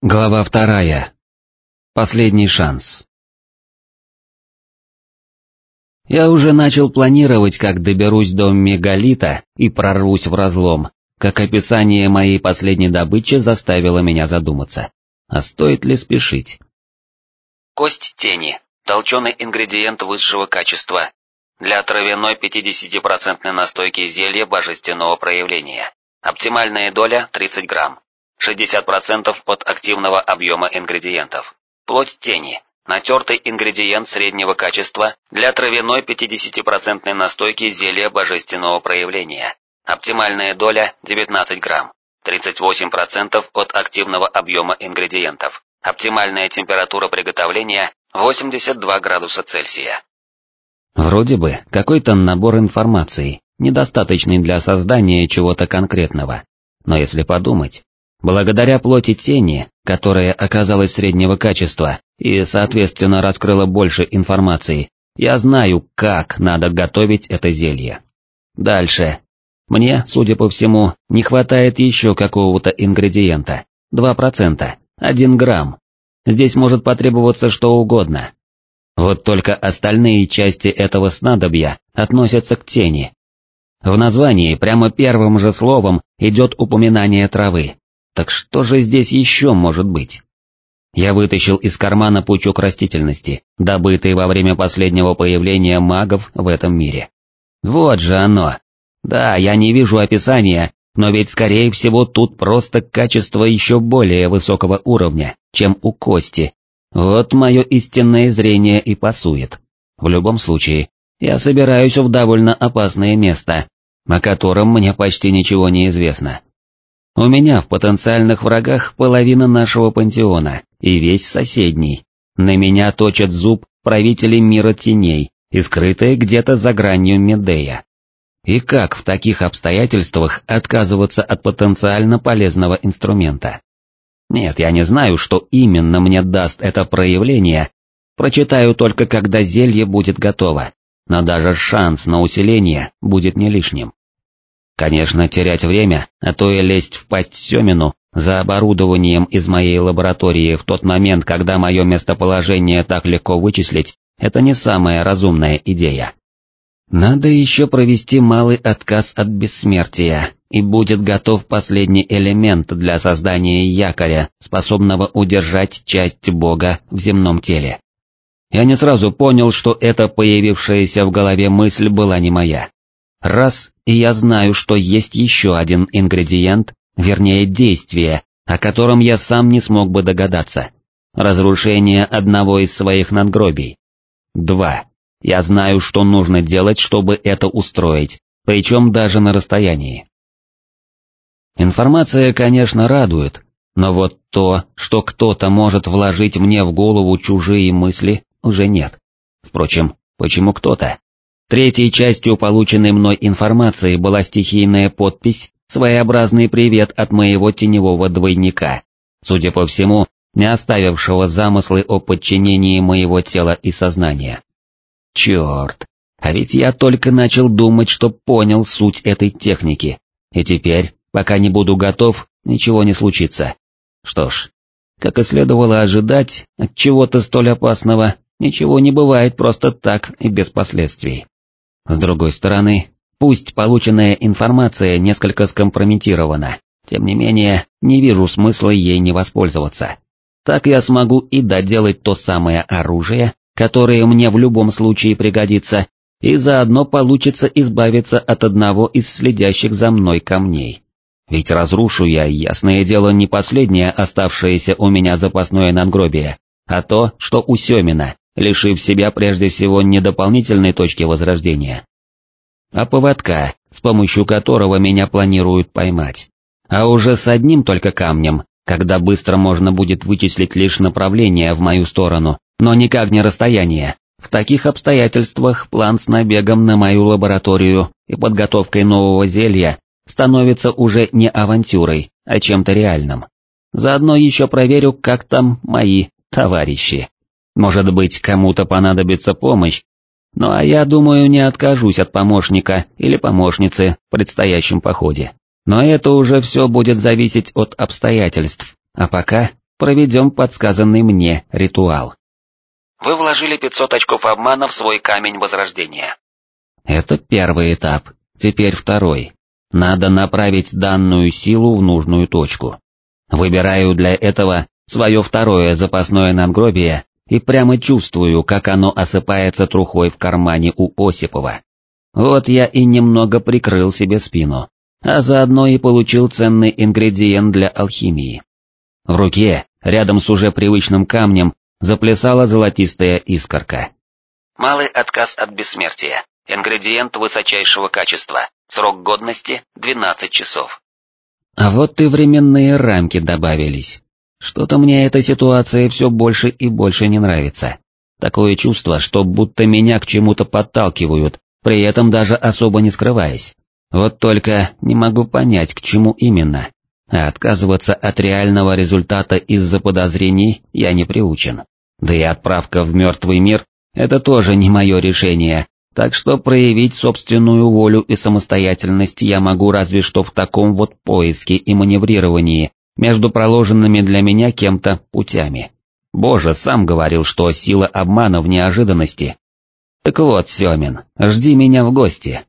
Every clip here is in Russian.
Глава вторая. Последний шанс. Я уже начал планировать, как доберусь до мегалита и прорвусь в разлом, как описание моей последней добычи заставило меня задуматься. А стоит ли спешить? Кость тени. Толченый ингредиент высшего качества. Для травяной 50% настойки зелья божественного проявления. Оптимальная доля 30 грамм. 60% от активного объема ингредиентов. Плоть тени. Натертый ингредиент среднего качества для травяной 50% настойки зелья божественного проявления. Оптимальная доля 19 грамм. 38% от активного объема ингредиентов. Оптимальная температура приготовления 82 градуса Цельсия. Вроде бы какой-то набор информации, недостаточный для создания чего-то конкретного. Но если подумать, Благодаря плоти тени, которая оказалась среднего качества и, соответственно, раскрыла больше информации, я знаю, как надо готовить это зелье. Дальше. Мне, судя по всему, не хватает еще какого-то ингредиента. 2%, 1 грамм. Здесь может потребоваться что угодно. Вот только остальные части этого снадобья относятся к тени. В названии прямо первым же словом идет упоминание травы, так что же здесь еще может быть? Я вытащил из кармана пучок растительности, добытый во время последнего появления магов в этом мире. Вот же оно. Да, я не вижу описания, но ведь скорее всего тут просто качество еще более высокого уровня, чем у кости. Вот мое истинное зрение и пасует. В любом случае, я собираюсь в довольно опасное место, о котором мне почти ничего не известно. У меня в потенциальных врагах половина нашего пантеона и весь соседний. На меня точат зуб правители мира теней и скрытые где-то за гранью Медея. И как в таких обстоятельствах отказываться от потенциально полезного инструмента? Нет, я не знаю, что именно мне даст это проявление, прочитаю только когда зелье будет готово, но даже шанс на усиление будет не лишним. Конечно, терять время, а то и лезть в пасть Семину за оборудованием из моей лаборатории в тот момент, когда мое местоположение так легко вычислить, это не самая разумная идея. Надо еще провести малый отказ от бессмертия, и будет готов последний элемент для создания якоря, способного удержать часть Бога в земном теле. Я не сразу понял, что эта появившаяся в голове мысль была не моя. Раз, и я знаю, что есть еще один ингредиент, вернее действие, о котором я сам не смог бы догадаться. Разрушение одного из своих надгробий. Два. Я знаю, что нужно делать, чтобы это устроить, причем даже на расстоянии. Информация, конечно, радует, но вот то, что кто-то может вложить мне в голову чужие мысли, уже нет. Впрочем, почему кто-то? Третьей частью полученной мной информации была стихийная подпись «Своеобразный привет от моего теневого двойника», судя по всему, не оставившего замыслы о подчинении моего тела и сознания. Черт, а ведь я только начал думать, что понял суть этой техники, и теперь, пока не буду готов, ничего не случится. Что ж, как и следовало ожидать, от чего-то столь опасного, ничего не бывает просто так и без последствий. С другой стороны, пусть полученная информация несколько скомпрометирована, тем не менее, не вижу смысла ей не воспользоваться. Так я смогу и доделать то самое оружие, которое мне в любом случае пригодится, и заодно получится избавиться от одного из следящих за мной камней. Ведь разрушу я, ясное дело, не последнее оставшееся у меня запасное надгробие, а то, что у Семина, лишив себя прежде всего не дополнительной точки возрождения, а поводка, с помощью которого меня планируют поймать. А уже с одним только камнем, когда быстро можно будет вычислить лишь направление в мою сторону, но никак не расстояние. В таких обстоятельствах план с набегом на мою лабораторию и подготовкой нового зелья становится уже не авантюрой, а чем-то реальным. Заодно еще проверю, как там мои товарищи. Может быть, кому-то понадобится помощь, ну а я думаю, не откажусь от помощника или помощницы в предстоящем походе. Но это уже все будет зависеть от обстоятельств, а пока проведем подсказанный мне ритуал. Вы вложили 500 очков обмана в свой камень возрождения. Это первый этап, теперь второй. Надо направить данную силу в нужную точку. Выбираю для этого свое второе запасное надгробие и прямо чувствую, как оно осыпается трухой в кармане у Осипова. Вот я и немного прикрыл себе спину, а заодно и получил ценный ингредиент для алхимии. В руке, рядом с уже привычным камнем, заплясала золотистая искорка. Малый отказ от бессмертия. Ингредиент высочайшего качества. Срок годности 12 часов. А вот и временные рамки добавились. Что-то мне эта ситуация все больше и больше не нравится. Такое чувство, что будто меня к чему-то подталкивают, при этом даже особо не скрываясь. Вот только не могу понять, к чему именно. А отказываться от реального результата из-за подозрений я не приучен. Да и отправка в мертвый мир — это тоже не мое решение, так что проявить собственную волю и самостоятельность я могу разве что в таком вот поиске и маневрировании между проложенными для меня кем-то путями. Боже сам говорил, что сила обмана в неожиданности. Так вот, Семин, жди меня в гости.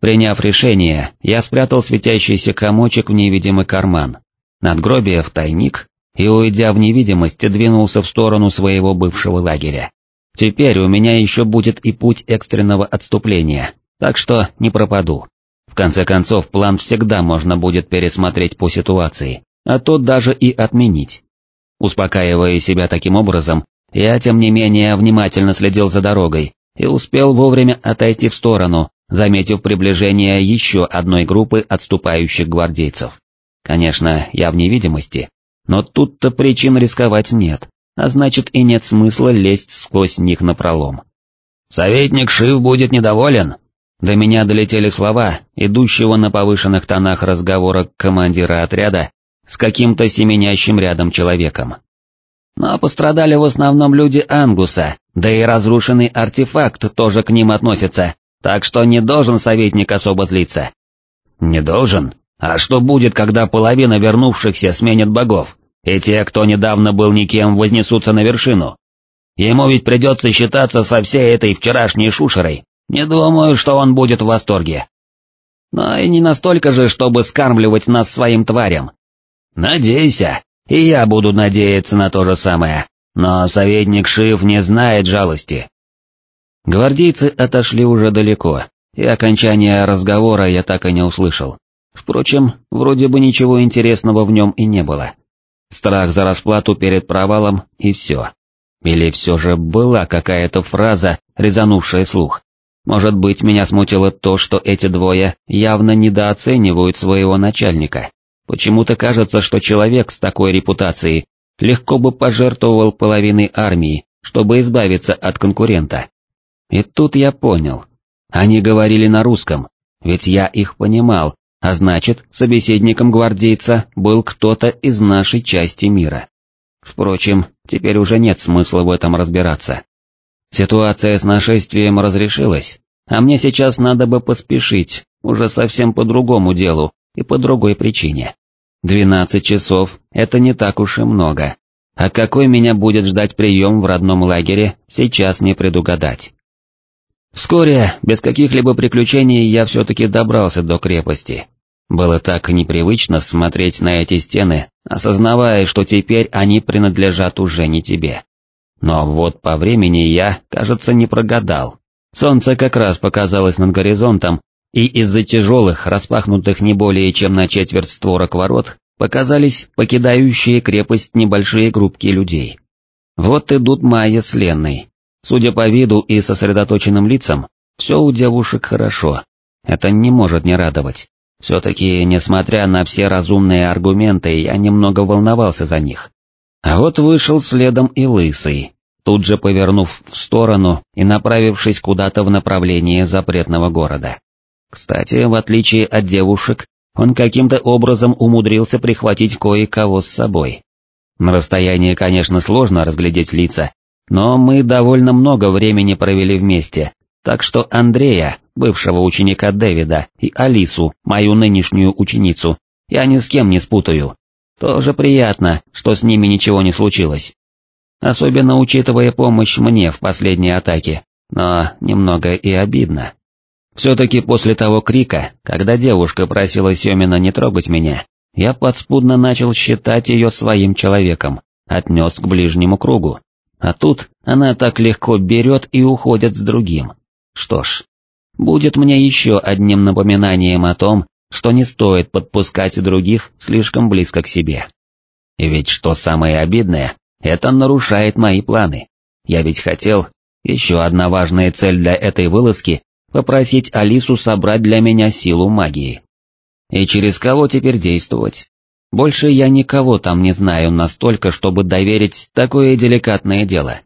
Приняв решение, я спрятал светящийся комочек в невидимый карман, надгробие в тайник и, уйдя в невидимость, двинулся в сторону своего бывшего лагеря. Теперь у меня еще будет и путь экстренного отступления, так что не пропаду. В конце концов, план всегда можно будет пересмотреть по ситуации, а то даже и отменить. Успокаивая себя таким образом, я тем не менее внимательно следил за дорогой и успел вовремя отойти в сторону, заметив приближение еще одной группы отступающих гвардейцев. Конечно, я в невидимости, но тут-то причин рисковать нет а значит и нет смысла лезть сквозь них напролом. «Советник Шив будет недоволен!» До меня долетели слова, идущего на повышенных тонах разговора командира отряда с каким-то семенящим рядом человеком. Но пострадали в основном люди Ангуса, да и разрушенный артефакт тоже к ним относится, так что не должен советник особо злиться. Не должен? А что будет, когда половина вернувшихся сменят богов? и те, кто недавно был никем, вознесутся на вершину. Ему ведь придется считаться со всей этой вчерашней шушерой, не думаю, что он будет в восторге. Но и не настолько же, чтобы скармливать нас своим тварям. Надейся, и я буду надеяться на то же самое, но советник Шив не знает жалости. Гвардейцы отошли уже далеко, и окончания разговора я так и не услышал. Впрочем, вроде бы ничего интересного в нем и не было. Страх за расплату перед провалом и все. Или все же была какая-то фраза, резанувшая слух. Может быть, меня смутило то, что эти двое явно недооценивают своего начальника. Почему-то кажется, что человек с такой репутацией легко бы пожертвовал половиной армии, чтобы избавиться от конкурента. И тут я понял. Они говорили на русском, ведь я их понимал, а значит, собеседником гвардейца был кто-то из нашей части мира. Впрочем, теперь уже нет смысла в этом разбираться. Ситуация с нашествием разрешилась, а мне сейчас надо бы поспешить, уже совсем по другому делу и по другой причине. Двенадцать часов — это не так уж и много, а какой меня будет ждать прием в родном лагере, сейчас не предугадать. Вскоре, без каких-либо приключений, я все-таки добрался до крепости. Было так непривычно смотреть на эти стены, осознавая, что теперь они принадлежат уже не тебе. Но вот по времени я, кажется, не прогадал. Солнце как раз показалось над горизонтом, и из-за тяжелых, распахнутых не более чем на четверть створок ворот, показались покидающие крепость небольшие группки людей. Вот идут Майя с Ленной, Судя по виду и сосредоточенным лицам, все у девушек хорошо. Это не может не радовать. Все-таки, несмотря на все разумные аргументы, я немного волновался за них. А вот вышел следом и Лысый, тут же повернув в сторону и направившись куда-то в направлении запретного города. Кстати, в отличие от девушек, он каким-то образом умудрился прихватить кое-кого с собой. На расстоянии, конечно, сложно разглядеть лица, но мы довольно много времени провели вместе, так что Андрея, бывшего ученика Дэвида, и Алису, мою нынешнюю ученицу, я ни с кем не спутаю. Тоже приятно, что с ними ничего не случилось. Особенно учитывая помощь мне в последней атаке, но немного и обидно. Все-таки после того крика, когда девушка просила Семина не трогать меня, я подспудно начал считать ее своим человеком, отнес к ближнему кругу. А тут она так легко берет и уходит с другим. Что ж, будет мне еще одним напоминанием о том, что не стоит подпускать других слишком близко к себе. Ведь что самое обидное, это нарушает мои планы. Я ведь хотел, еще одна важная цель для этой вылазки — попросить Алису собрать для меня силу магии. И через кого теперь действовать? Больше я никого там не знаю настолько, чтобы доверить такое деликатное дело.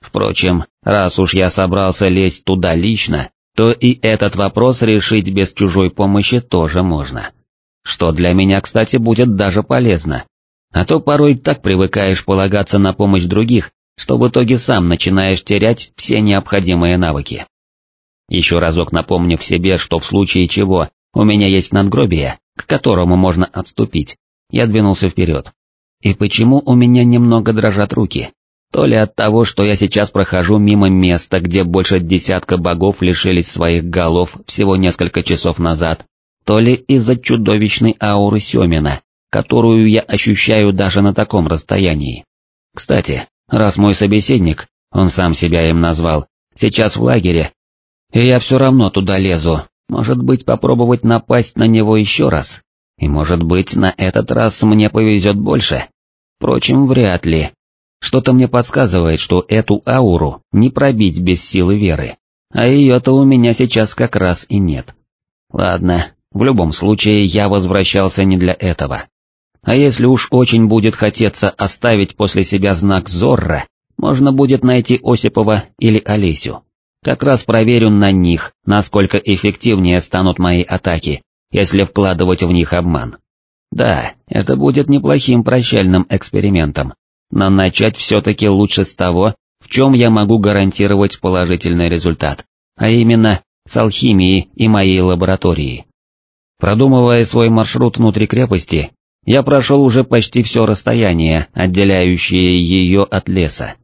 Впрочем, раз уж я собрался лезть туда лично, то и этот вопрос решить без чужой помощи тоже можно. Что для меня, кстати, будет даже полезно. А то порой так привыкаешь полагаться на помощь других, что в итоге сам начинаешь терять все необходимые навыки. Еще разок напомнив себе, что в случае чего у меня есть надгробие, к которому можно отступить, я двинулся вперед. И почему у меня немного дрожат руки? То ли от того, что я сейчас прохожу мимо места, где больше десятка богов лишились своих голов всего несколько часов назад, то ли из-за чудовищной ауры Семина, которую я ощущаю даже на таком расстоянии. Кстати, раз мой собеседник, он сам себя им назвал, сейчас в лагере, и я все равно туда лезу, может быть попробовать напасть на него еще раз, и может быть на этот раз мне повезет больше. Впрочем, вряд ли, что-то мне подсказывает, что эту ауру не пробить без силы веры, а ее-то у меня сейчас как раз и нет. Ладно, в любом случае я возвращался не для этого. А если уж очень будет хотеться оставить после себя знак Зорро, можно будет найти Осипова или Олесю. Как раз проверю на них, насколько эффективнее станут мои атаки, если вкладывать в них обман. Да, это будет неплохим прощальным экспериментом, но начать все-таки лучше с того, в чем я могу гарантировать положительный результат, а именно с алхимией и моей лаборатории. Продумывая свой маршрут внутри крепости, я прошел уже почти все расстояние, отделяющее ее от леса.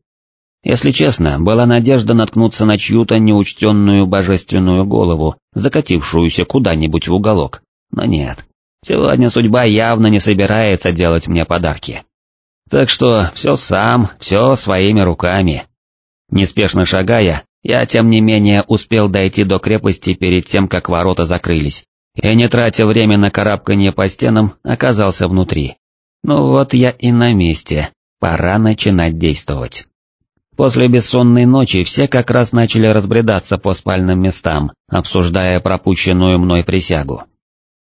Если честно, была надежда наткнуться на чью-то неучтенную божественную голову, закатившуюся куда-нибудь в уголок, но нет. Сегодня судьба явно не собирается делать мне подарки. Так что все сам, все своими руками. Неспешно шагая, я тем не менее успел дойти до крепости перед тем, как ворота закрылись, и не тратя время на карабканье по стенам, оказался внутри. Ну вот я и на месте, пора начинать действовать. После бессонной ночи все как раз начали разбредаться по спальным местам, обсуждая пропущенную мной присягу.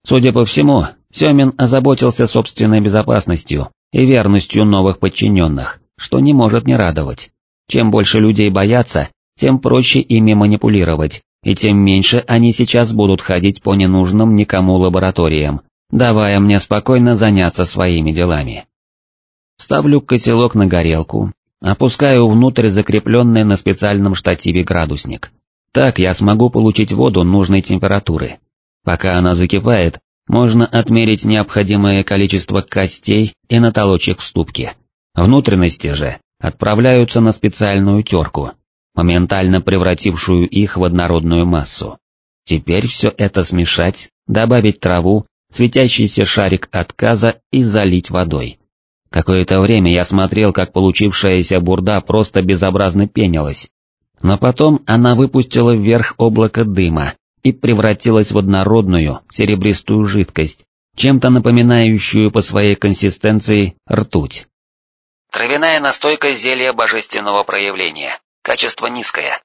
Судя по всему, Семин озаботился собственной безопасностью, и верностью новых подчиненных, что не может не радовать. Чем больше людей боятся, тем проще ими манипулировать, и тем меньше они сейчас будут ходить по ненужным никому лабораториям, давая мне спокойно заняться своими делами. Ставлю котелок на горелку, опускаю внутрь закрепленный на специальном штативе градусник. Так я смогу получить воду нужной температуры. Пока она закипает, можно отмерить необходимое количество костей и натолочь их в ступке. Внутренности же отправляются на специальную терку, моментально превратившую их в однородную массу. Теперь все это смешать, добавить траву, светящийся шарик отказа и залить водой. Какое-то время я смотрел, как получившаяся бурда просто безобразно пенилась. Но потом она выпустила вверх облако дыма, и превратилась в однородную серебристую жидкость, чем-то напоминающую по своей консистенции ртуть. Травяная настойка зелья божественного проявления, качество низкое.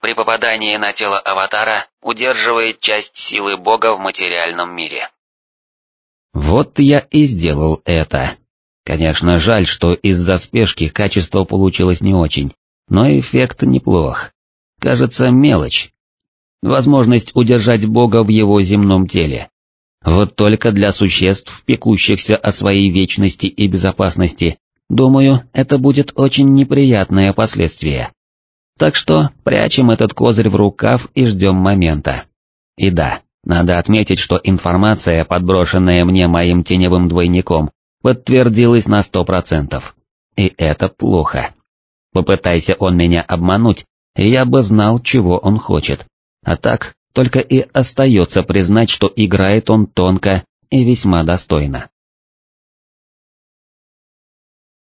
При попадании на тело аватара удерживает часть силы бога в материальном мире. Вот я и сделал это. Конечно, жаль, что из-за спешки качество получилось не очень, но эффект неплох. Кажется, мелочь, возможность удержать Бога в его земном теле. Вот только для существ, пекущихся о своей вечности и безопасности, думаю, это будет очень неприятное последствие. Так что прячем этот козырь в рукав и ждем момента. И да, надо отметить, что информация, подброшенная мне моим теневым двойником, подтвердилось на сто процентов. И это плохо. Попытайся он меня обмануть, я бы знал, чего он хочет. А так, только и остается признать, что играет он тонко и весьма достойно.